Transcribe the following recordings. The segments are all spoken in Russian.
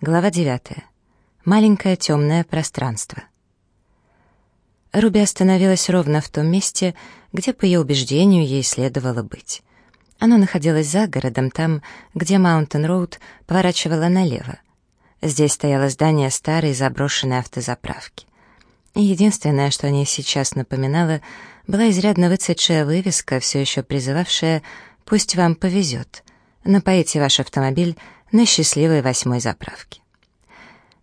Глава 9. Маленькое темное пространство. Руби остановилась ровно в том месте, где, по ее убеждению, ей следовало быть. Оно находилось за городом, там, где Маунтин-Роуд поворачивала налево. Здесь стояло здание старой заброшенной автозаправки. И единственное, что о ней сейчас напоминало, была изрядно выцветшая вывеска, все еще призывавшая «Пусть вам повезет», напоите ваш автомобиль на счастливой восьмой заправке.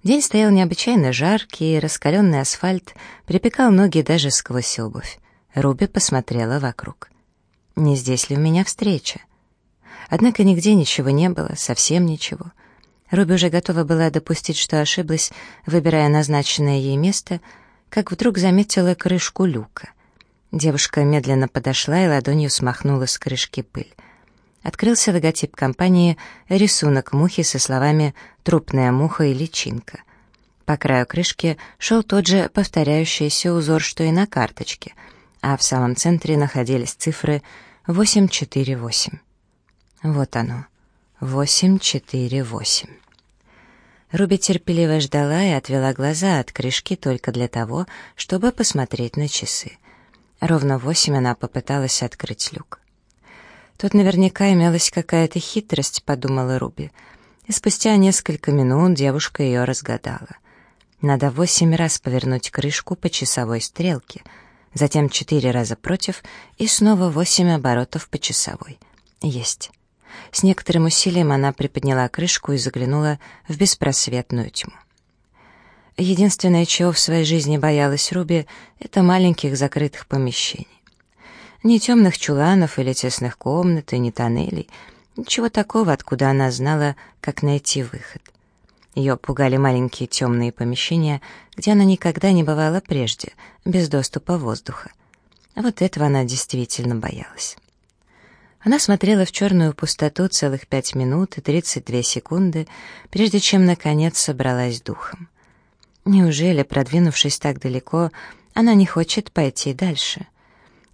День стоял необычайно жаркий, раскаленный асфальт припекал ноги даже сквозь обувь. Руби посмотрела вокруг. Не здесь ли у меня встреча? Однако нигде ничего не было, совсем ничего. Руби уже готова была допустить, что ошиблась, выбирая назначенное ей место, как вдруг заметила крышку люка. Девушка медленно подошла и ладонью смахнула с крышки пыль открылся логотип компании, рисунок мухи со словами «трупная муха» и «личинка». По краю крышки шел тот же повторяющийся узор, что и на карточке, а в самом центре находились цифры 848. Вот оно, 848. Руби терпеливо ждала и отвела глаза от крышки только для того, чтобы посмотреть на часы. Ровно восемь она попыталась открыть люк. Тут наверняка имелась какая-то хитрость, подумала Руби. И спустя несколько минут девушка ее разгадала. Надо восемь раз повернуть крышку по часовой стрелке, затем четыре раза против и снова восемь оборотов по часовой. Есть. С некоторым усилием она приподняла крышку и заглянула в беспросветную тьму. Единственное, чего в своей жизни боялась Руби, это маленьких закрытых помещений. Ни темных чуланов или тесных комнат, и ни тоннелей. Ничего такого, откуда она знала, как найти выход. Ее пугали маленькие темные помещения, где она никогда не бывала прежде, без доступа воздуха. Вот этого она действительно боялась. Она смотрела в черную пустоту целых пять минут и тридцать две секунды, прежде чем, наконец, собралась духом. Неужели, продвинувшись так далеко, она не хочет пойти дальше?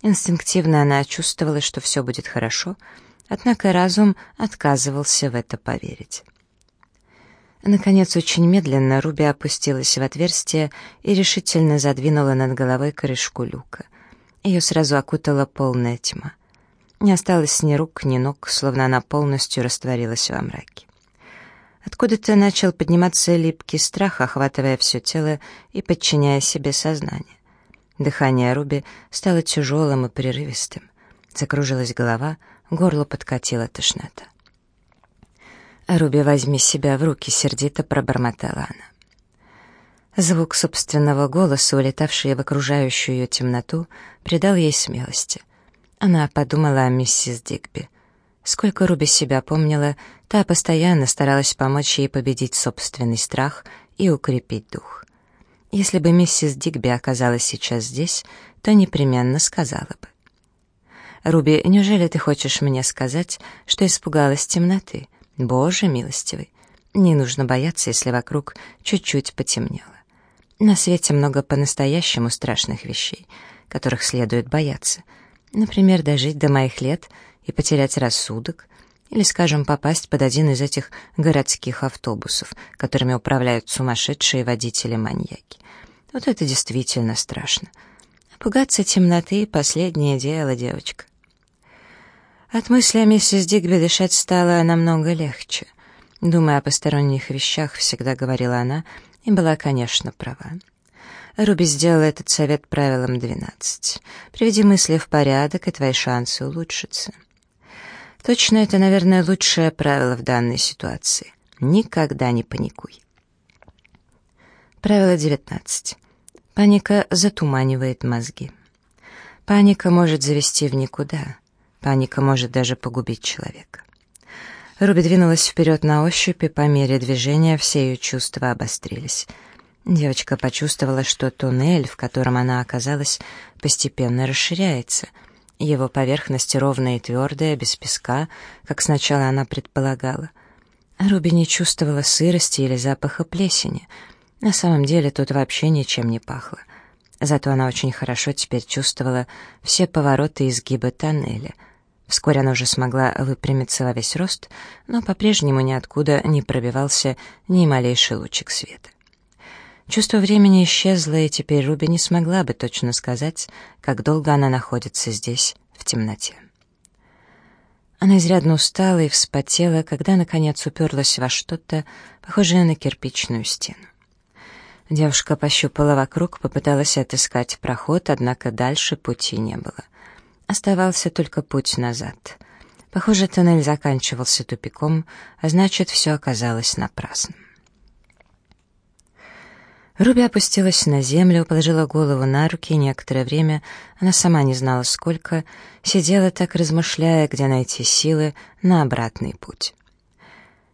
Инстинктивно она чувствовала, что все будет хорошо, однако разум отказывался в это поверить. Наконец, очень медленно Руби опустилась в отверстие и решительно задвинула над головой крышку люка. Ее сразу окутала полная тьма. Не осталось ни рук, ни ног, словно она полностью растворилась во мраке. Откуда-то начал подниматься липкий страх, охватывая все тело и подчиняя себе сознание. Дыхание Руби стало тяжелым и прерывистым. Закружилась голова, горло подкатила тошнота. «Руби, возьми себя в руки», — сердито пробормотала она. Звук собственного голоса, улетавший в окружающую ее темноту, придал ей смелости. Она подумала о миссис Дигби. Сколько Руби себя помнила, та постоянно старалась помочь ей победить собственный страх и укрепить дух. Если бы миссис Дигби оказалась сейчас здесь, то непременно сказала бы. «Руби, неужели ты хочешь мне сказать, что испугалась темноты? Боже милостивый! Не нужно бояться, если вокруг чуть-чуть потемнело. На свете много по-настоящему страшных вещей, которых следует бояться. Например, дожить до моих лет и потерять рассудок, или, скажем, попасть под один из этих городских автобусов, которыми управляют сумасшедшие водители-маньяки. Вот это действительно страшно. Пугаться темноты — последнее дело, девочка. От мысли о миссис Дигби дышать стало намного легче. Думая о посторонних вещах, всегда говорила она, и была, конечно, права. Руби сделала этот совет правилом 12. Приведи мысли в порядок, и твои шансы улучшатся. Точно это, наверное, лучшее правило в данной ситуации. Никогда не паникуй. Правило 19. Паника затуманивает мозги. Паника может завести в никуда. Паника может даже погубить человека. Руби двинулась вперед на ощупь, и по мере движения все ее чувства обострились. Девочка почувствовала, что туннель, в котором она оказалась, постепенно расширяется. Его поверхность ровная и твердая, без песка, как сначала она предполагала. Руби не чувствовала сырости или запаха плесени — на самом деле тут вообще ничем не пахло. Зато она очень хорошо теперь чувствовала все повороты и изгибы тоннеля. Вскоре она уже смогла выпрямиться во весь рост, но по-прежнему ниоткуда не пробивался ни малейший лучик света. Чувство времени исчезло, и теперь Руби не смогла бы точно сказать, как долго она находится здесь, в темноте. Она изрядно устала и вспотела, когда, наконец, уперлась во что-то, похожее на кирпичную стену. Девушка пощупала вокруг, попыталась отыскать проход, однако дальше пути не было. Оставался только путь назад. Похоже, тоннель заканчивался тупиком, а значит, все оказалось напрасным. Руби опустилась на землю, положила голову на руки, и некоторое время, она сама не знала сколько, сидела так, размышляя, где найти силы на обратный путь.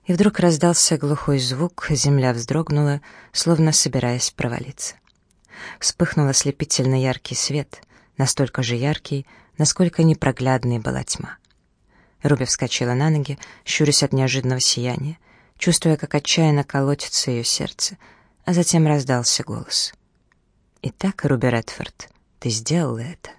И вдруг раздался глухой звук, земля вздрогнула, словно собираясь провалиться. Вспыхнул ослепительно яркий свет, настолько же яркий, насколько непроглядной была тьма. Руби вскочила на ноги, щурясь от неожиданного сияния, чувствуя, как отчаянно колотится ее сердце — а затем раздался голос. «Итак, Руби Редфорд, ты сделала это».